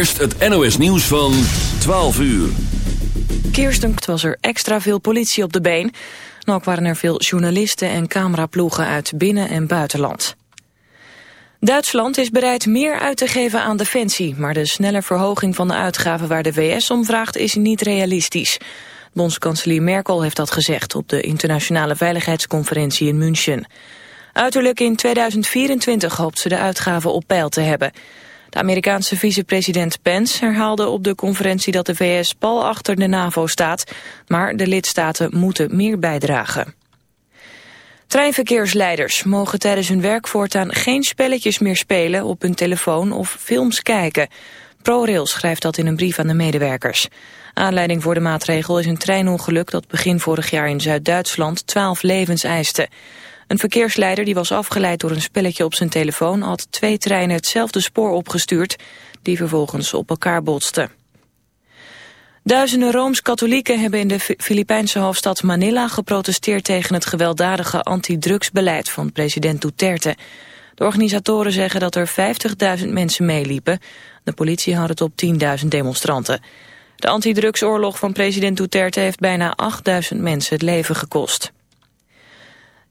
Eerst het NOS nieuws van 12 uur. Kirsten was er extra veel politie op de been. En ook waren er veel journalisten en cameraploegen uit binnen- en buitenland. Duitsland is bereid meer uit te geven aan defensie... maar de snelle verhoging van de uitgaven waar de VS om vraagt is niet realistisch. Bondskanselier Merkel heeft dat gezegd op de internationale veiligheidsconferentie in München. Uiterlijk in 2024 hoopt ze de uitgaven op peil te hebben... De Amerikaanse vicepresident Pence herhaalde op de conferentie dat de VS pal achter de NAVO staat, maar de lidstaten moeten meer bijdragen. Treinverkeersleiders mogen tijdens hun werk voortaan geen spelletjes meer spelen op hun telefoon of films kijken. ProRail schrijft dat in een brief aan de medewerkers. Aanleiding voor de maatregel is een treinongeluk dat begin vorig jaar in Zuid-Duitsland 12 levens eiste. Een verkeersleider die was afgeleid door een spelletje op zijn telefoon... had twee treinen hetzelfde spoor opgestuurd... die vervolgens op elkaar botsten. Duizenden Rooms-Katholieken hebben in de Filipijnse hoofdstad Manila geprotesteerd tegen het gewelddadige antidrugsbeleid van president Duterte. De organisatoren zeggen dat er 50.000 mensen meeliepen. De politie had het op 10.000 demonstranten. De antidrugsoorlog van president Duterte heeft bijna 8.000 mensen het leven gekost.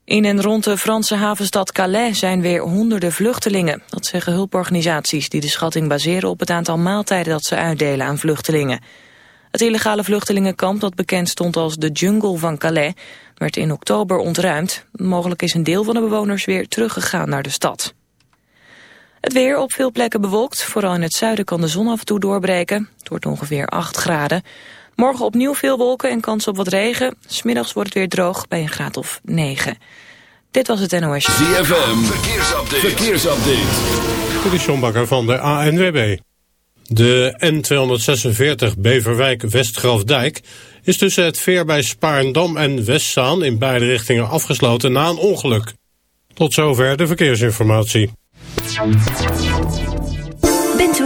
In en rond de Franse havenstad Calais zijn weer honderden vluchtelingen. Dat zeggen hulporganisaties die de schatting baseren op het aantal maaltijden dat ze uitdelen aan vluchtelingen. Het illegale vluchtelingenkamp dat bekend stond als de jungle van Calais werd in oktober ontruimd. Mogelijk is een deel van de bewoners weer teruggegaan naar de stad. Het weer op veel plekken bewolkt. Vooral in het zuiden kan de zon af en toe doorbreken. Het wordt ongeveer 8 graden. Morgen opnieuw veel wolken en kans op wat regen. Smiddags wordt het weer droog bij een graad of 9. Dit was het NOS. ZFM, verkeersupdate. verkeersupdate. Dit is van de ANWB. De N246 Beverwijk-Westgrafdijk is tussen het veer bij Spaarndam en Westzaan in beide richtingen afgesloten na een ongeluk. Tot zover de verkeersinformatie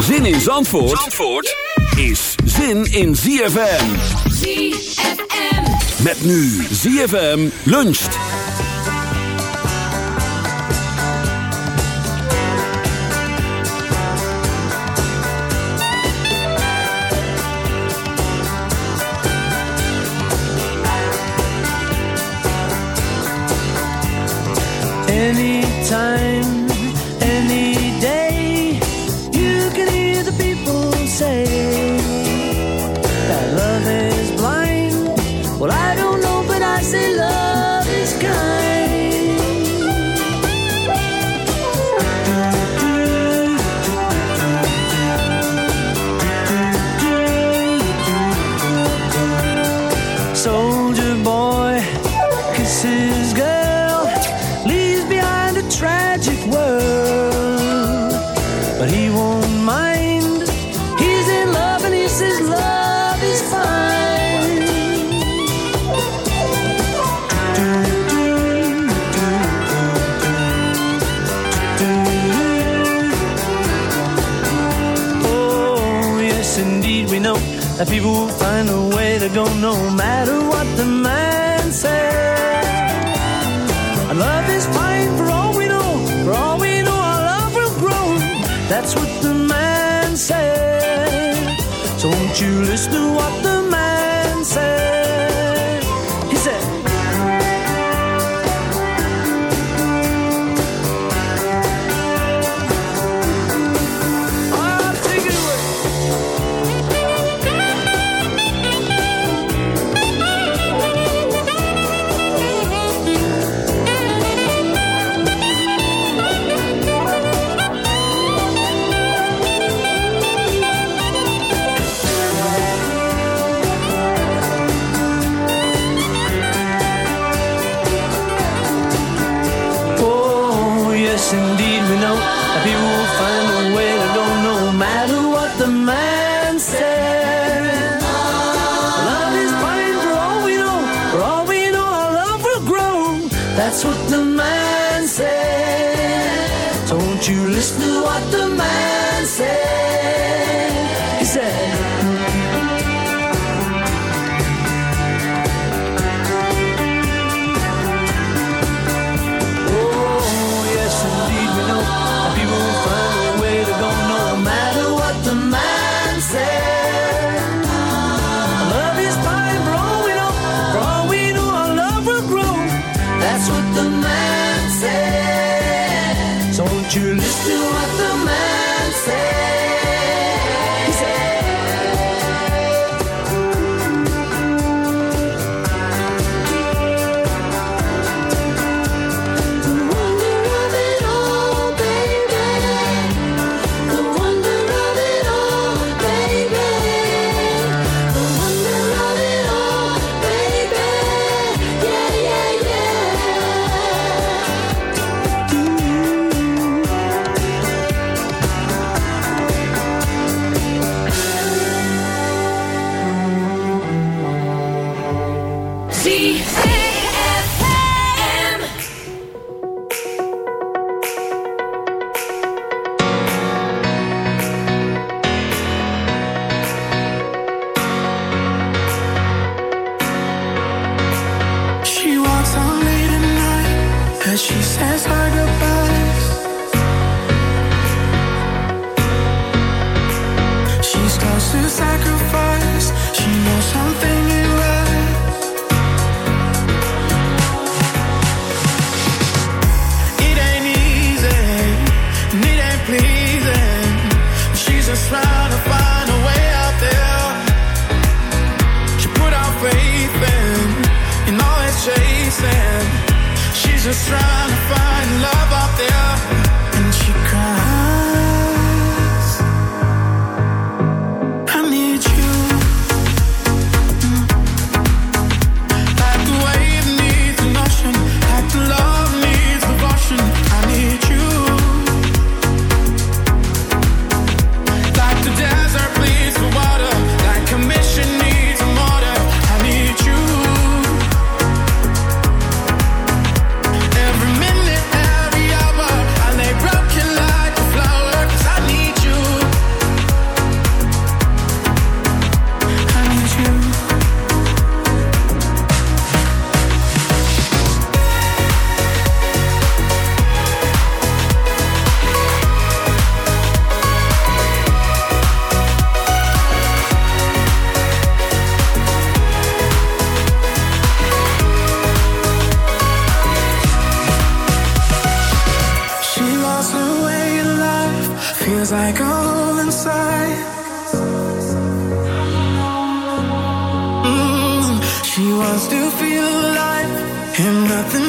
Zin in Zandvoort, Zandvoort is zin in ZFM. ZFM. Met nu ZFM luncht. Anytime said. Don't you listen to what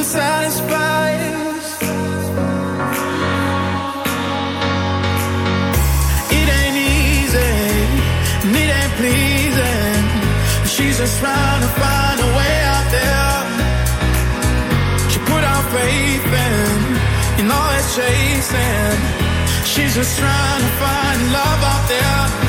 satisfies. It ain't easy, and it ain't pleasing. She's just trying to find a way out there. She put chasing. She's just trying to find love out there.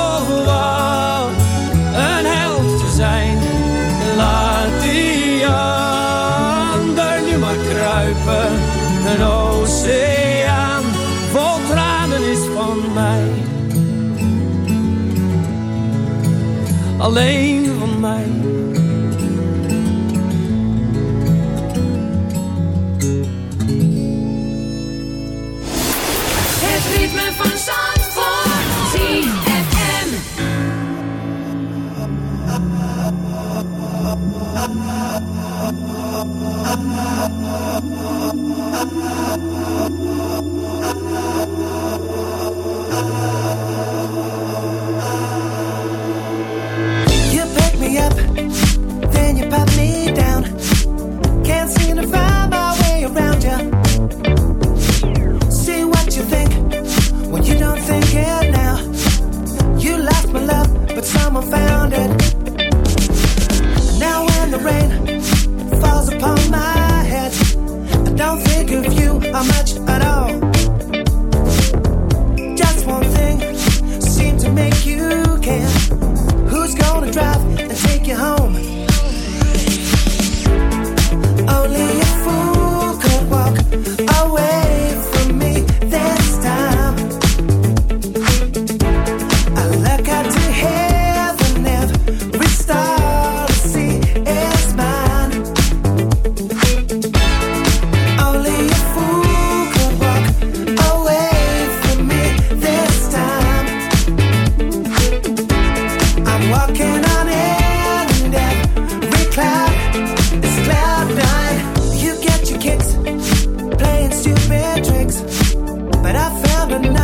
Alleen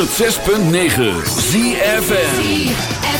106.9 ZFN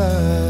side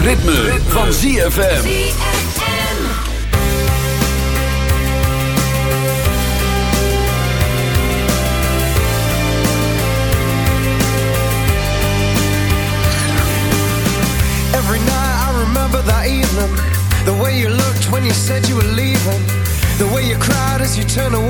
Het ritme, van ZFM. Every night I remember that evening. The way you looked when you said you were leaving. The way you cried as you turned to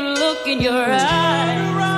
look in your eyes.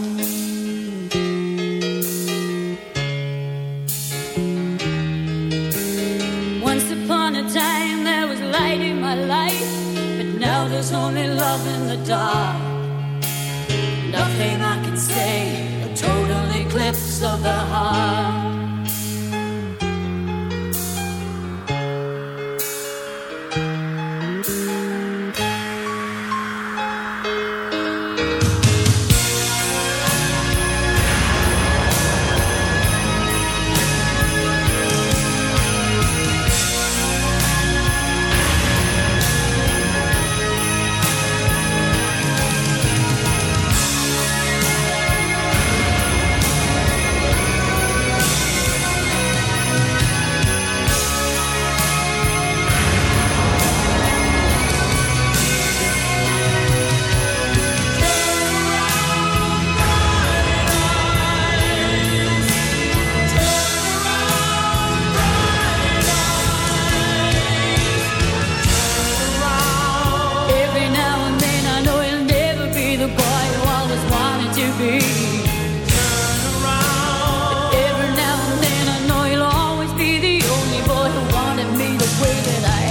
the way that I